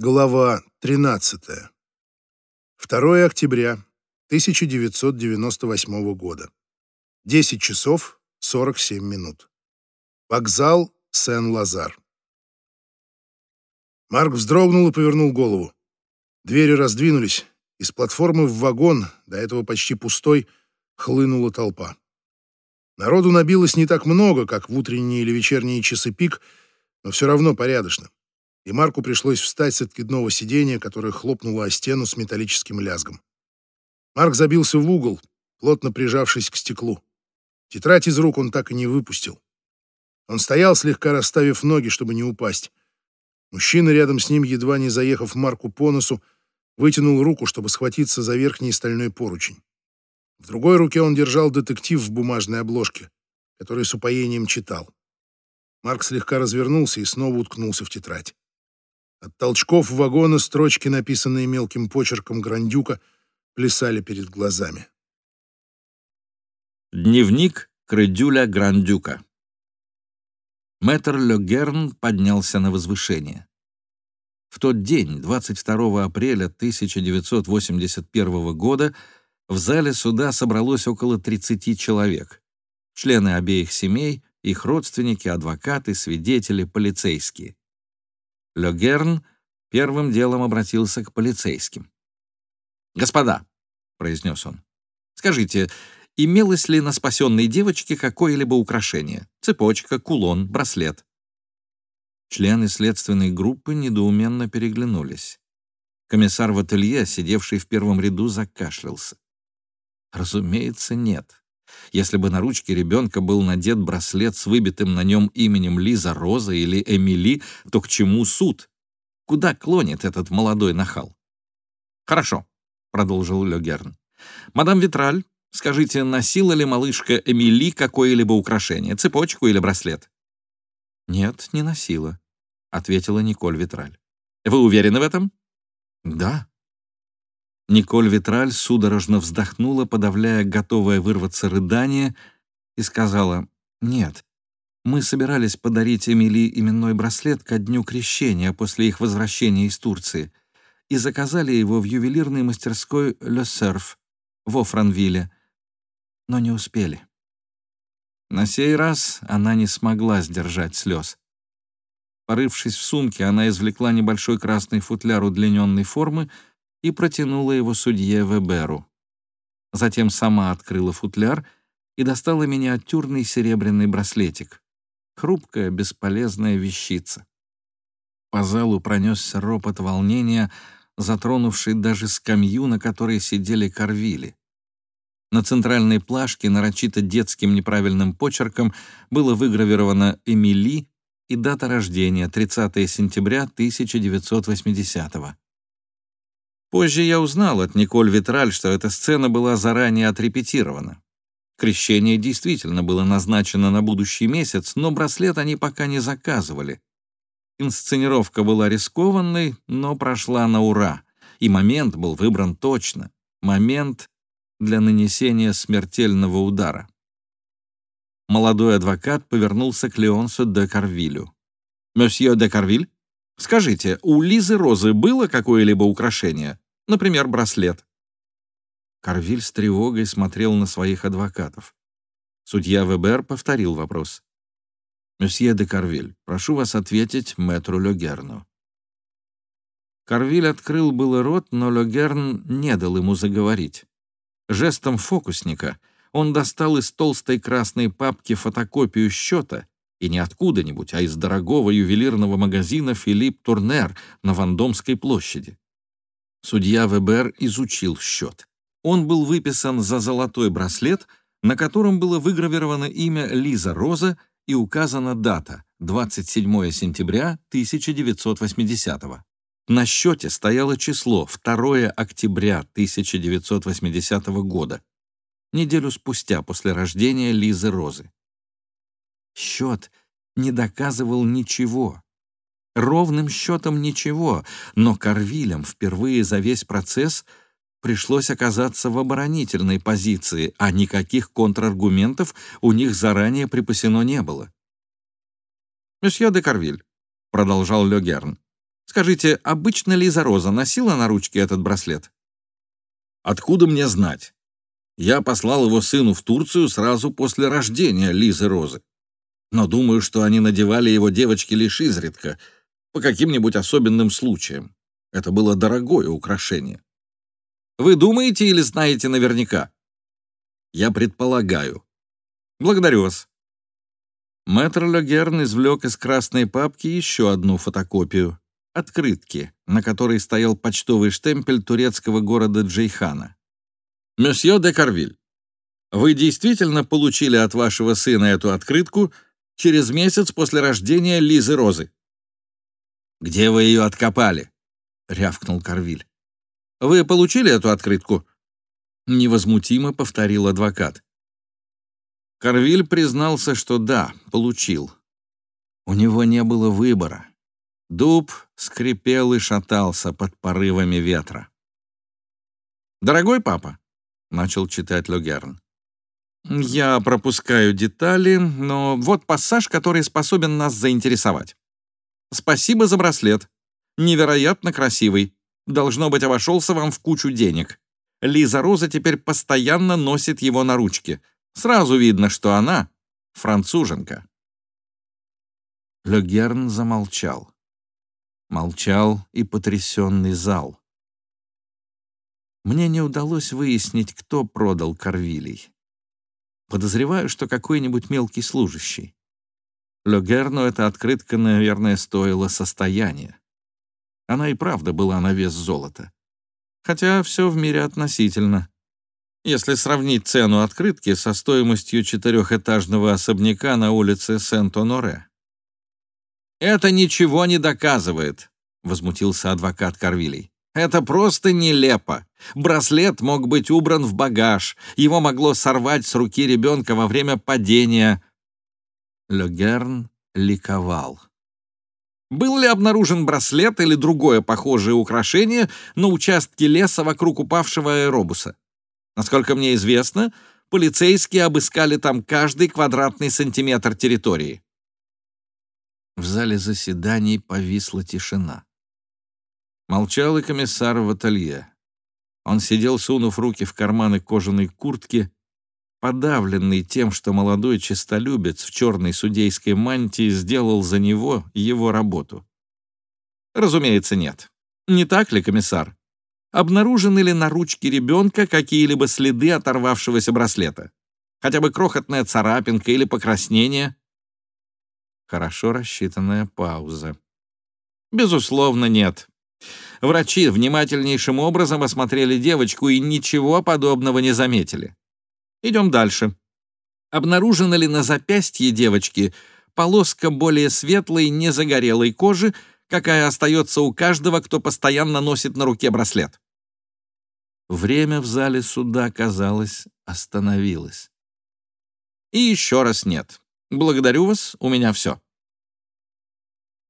Глава 13. 2 октября 1998 года. 10 часов 47 минут. Вокзал Сен-Лазар. Марк вздрогнул и повернул голову. Двери раздвинулись. Из платформы в вагон, до этого почти пустой, хлынула толпа. Народу набилось не так много, как в утренние или вечерние часы пик, но все равно порядочно и Марку пришлось встать с откидного сиденья, которое хлопнуло о стену с металлическим лязгом. Марк забился в угол, плотно прижавшись к стеклу. Тетрадь из рук он так и не выпустил. Он стоял, слегка расставив ноги, чтобы не упасть. Мужчина рядом с ним, едва не заехав Марку по носу, вытянул руку, чтобы схватиться за верхний стальной поручень. В другой руке он держал детектив в бумажной обложке, который с упоением читал. Марк слегка развернулся и снова уткнулся в тетрадь. От толчков вагона строчки, написанные мелким почерком Грандюка, плясали перед глазами. Дневник Крыдюля Грандюка Мэтр Легерн поднялся на возвышение. В тот день, 22 апреля 1981 года, в зале суда собралось около 30 человек. Члены обеих семей, их родственники, адвокаты, свидетели, полицейские. Легерн первым делом обратился к полицейским. «Господа», — произнес он, — «скажите, имелось ли на спасенной девочке какое-либо украшение? Цепочка, кулон, браслет?» Члены следственной группы недоуменно переглянулись. Комиссар в ателье, сидевший в первом ряду, закашлялся. Разумеется, нет. Если бы на ручке ребенка был надет браслет с выбитым на нем именем Лиза Роза или Эмили, то к чему суд? Куда клонит этот молодой нахал? «Хорошо», — продолжил Легерн. «Мадам Витраль, скажите, носила ли малышка Эмили какое-либо украшение, цепочку или браслет?» «Нет, не носила», — ответила Николь Витраль. «Вы уверены в этом?» «Да», Николь Витраль судорожно вздохнула, подавляя готовое вырваться рыдание, и сказала, «Нет, мы собирались подарить Эмили именной браслет ко дню крещения после их возвращения из Турции и заказали его в ювелирной мастерской «Le Surf» во Франвилле, но не успели». На сей раз она не смогла сдержать слез. Порывшись в сумке, она извлекла небольшой красный футляр удлиненной формы и протянула его судье Веберу. Затем сама открыла футляр и достала миниатюрный серебряный браслетик. Хрупкая, бесполезная вещица. По залу пронесся ропот волнения, затронувший даже скамью, на которой сидели корвили. На центральной плашке, нарочито детским неправильным почерком, было выгравировано «Эмили» и дата рождения — 30 сентября 1980 -го. Позже я узнал от Николь Витраль, что эта сцена была заранее отрепетирована. Крещение действительно было назначено на будущий месяц, но браслет они пока не заказывали. Инсценировка была рискованной, но прошла на ура, и момент был выбран точно. Момент для нанесения смертельного удара. Молодой адвокат повернулся к Леонсу де Карвилю. «Месье де Карвиль?» Скажите, у Лизы Розы было какое-либо украшение? Например, браслет?» Карвиль с тревогой смотрел на своих адвокатов. Судья Вебер повторил вопрос. «Месье де Карвиль, прошу вас ответить мэтру Легерну». Карвиль открыл было рот, но Легерн не дал ему заговорить. Жестом фокусника он достал из толстой красной папки фотокопию счета и не откуда-нибудь, а из дорогого ювелирного магазина «Филипп Турнер» на Вандомской площади. Судья Вебер изучил счет. Он был выписан за золотой браслет, на котором было выгравировано имя Лиза Роза и указана дата — 27 сентября 1980 -го. На счете стояло число 2 октября 1980 года, неделю спустя после рождения Лизы Розы. Счет не доказывал ничего. Ровным счетом ничего, но Карвилям впервые за весь процесс пришлось оказаться в оборонительной позиции, а никаких контраргументов у них заранее припасено не было. «Месье де Карвиль», — продолжал Легерн, Скажите, обычно Лиза Роза носила на ручке этот браслет? Откуда мне знать? Я послал его сыну в Турцию сразу после рождения Лизы Розы. Но думаю, что они надевали его девочки лишь изредка, по каким-нибудь особенным случаям. Это было дорогое украшение. Вы думаете или знаете наверняка? Я предполагаю. Благодарю вас. Мэтр Легерн извлек из красной папки еще одну фотокопию открытки, на которой стоял почтовый штемпель турецкого города Джейхана. «Месье де Карвиль, вы действительно получили от вашего сына эту открытку через месяц после рождения Лизы Розы?» «Где вы ее откопали?» — рявкнул Карвиль. «Вы получили эту открытку?» Невозмутимо повторил адвокат. Карвиль признался, что да, получил. У него не было выбора. Дуб скрипел и шатался под порывами ветра. «Дорогой папа», — начал читать Люгерн, «я пропускаю детали, но вот пассаж, который способен нас заинтересовать. Спасибо за браслет. Невероятно красивый. Должно быть, обошелся вам в кучу денег. Лиза Роза теперь постоянно носит его на ручке. Сразу видно, что она француженка». Люгерн замолчал. Молчал и потрясенный зал. Мне не удалось выяснить, кто продал Корвилей. Подозреваю, что какой-нибудь мелкий служащий. Легерну эта открытка, наверное, стоила состояния. Она и правда была на вес золота. Хотя все в мире относительно. Если сравнить цену открытки со стоимостью четырехэтажного особняка на улице Сент-Оноре. «Это ничего не доказывает», — возмутился адвокат Карвилей. «Это просто нелепо. Браслет мог быть убран в багаж. Его могло сорвать с руки ребенка во время падения». Легерн ликовал. Был ли обнаружен браслет или другое похожее украшение на участке леса вокруг упавшего аэробуса? Насколько мне известно, полицейские обыскали там каждый квадратный сантиметр территории. В зале заседаний повисла тишина. Молчал и комиссар в ателье. Он сидел, сунув руки в карманы кожаной куртки, подавленный тем, что молодой честолюбец в черной судейской мантии сделал за него его работу. Разумеется, нет. Не так ли, комиссар? Обнаружены ли на ручке ребенка какие-либо следы оторвавшегося браслета? Хотя бы крохотная царапинка или покраснение? Хорошо рассчитанная пауза. Безусловно, нет. Врачи внимательнейшим образом осмотрели девочку и ничего подобного не заметили. Идем дальше. Обнаружена ли на запястье девочки полоска более светлой, незагорелой кожи, какая остается у каждого, кто постоянно носит на руке браслет? Время в зале суда, казалось, остановилось. И еще раз нет. Благодарю вас, у меня все».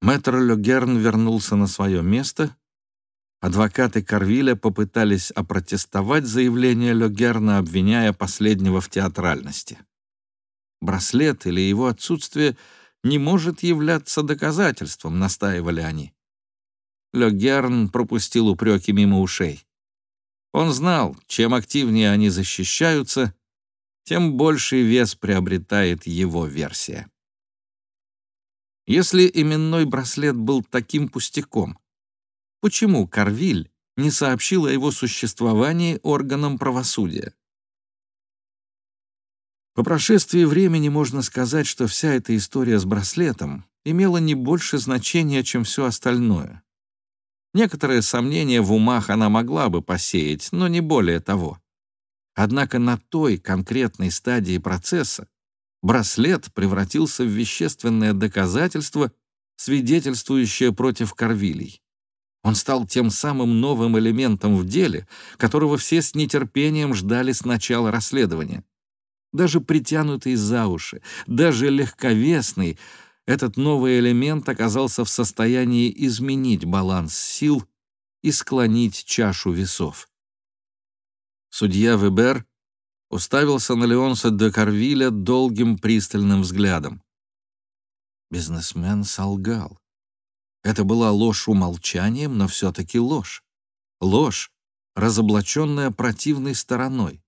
Мэтр Люгерн вернулся на свое место. Адвокаты Карвиля попытались опротестовать заявление Люгерна, обвиняя последнего в театральности. Браслет или его отсутствие не может являться доказательством, настаивали они. Люгерн пропустил упреки мимо ушей. Он знал, чем активнее они защищаются, тем больший вес приобретает его версия. Если именной браслет был таким пустяком, почему Карвиль не сообщил о его существовании органам правосудия? По прошествии времени можно сказать, что вся эта история с браслетом имела не больше значения, чем все остальное. Некоторые сомнения в умах она могла бы посеять, но не более того. Однако на той конкретной стадии процесса браслет превратился в вещественное доказательство, свидетельствующее против Корвилей. Он стал тем самым новым элементом в деле, которого все с нетерпением ждали с начала расследования. Даже притянутый за уши, даже легковесный, этот новый элемент оказался в состоянии изменить баланс сил и склонить чашу весов. Судья Вебер уставился на Леонса де Карвиля долгим пристальным взглядом. Бизнесмен солгал. Это была ложь умолчанием, но все-таки ложь. Ложь, разоблаченная противной стороной.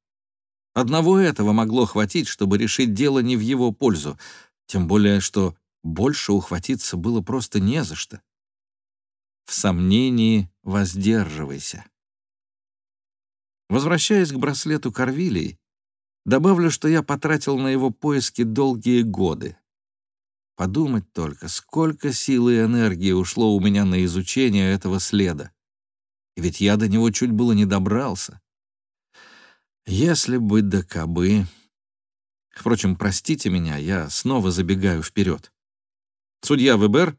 Одного этого могло хватить, чтобы решить дело не в его пользу, тем более что больше ухватиться было просто не за что. В сомнении воздерживайся. Возвращаясь к браслету Корвилии, добавлю, что я потратил на его поиски долгие годы. Подумать только, сколько сил и энергии ушло у меня на изучение этого следа. Ведь я до него чуть было не добрался. Если бы да кабы... Впрочем, простите меня, я снова забегаю вперед. Судья Вебер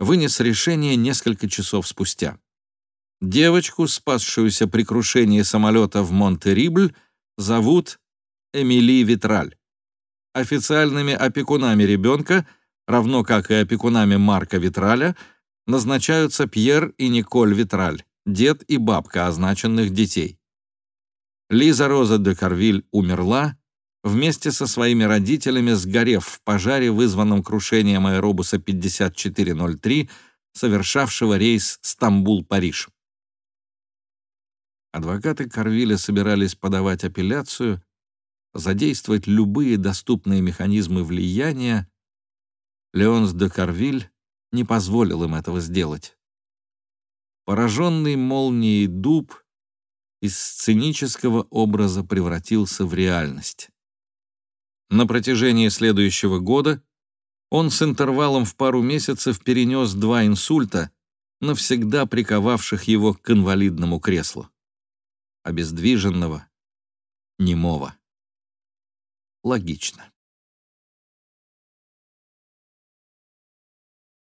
вынес решение несколько часов спустя. Девочку, спасшуюся при крушении самолета в Монтерибль, зовут Эмили Витраль. Официальными опекунами ребенка, равно как и опекунами Марка Витраля, назначаются Пьер и Николь Витраль, дед и бабка означенных детей. Лиза Роза де Карвиль умерла, вместе со своими родителями сгорев в пожаре, вызванном крушением аэробуса 5403, совершавшего рейс Стамбул-Париж. Адвокаты Карвиля собирались подавать апелляцию, задействовать любые доступные механизмы влияния. Леонс де Карвиль не позволил им этого сделать. Пораженный молнией дуб из сценического образа превратился в реальность. На протяжении следующего года он с интервалом в пару месяцев перенес два инсульта, навсегда приковавших его к инвалидному креслу обездвиженного, немого. Логично.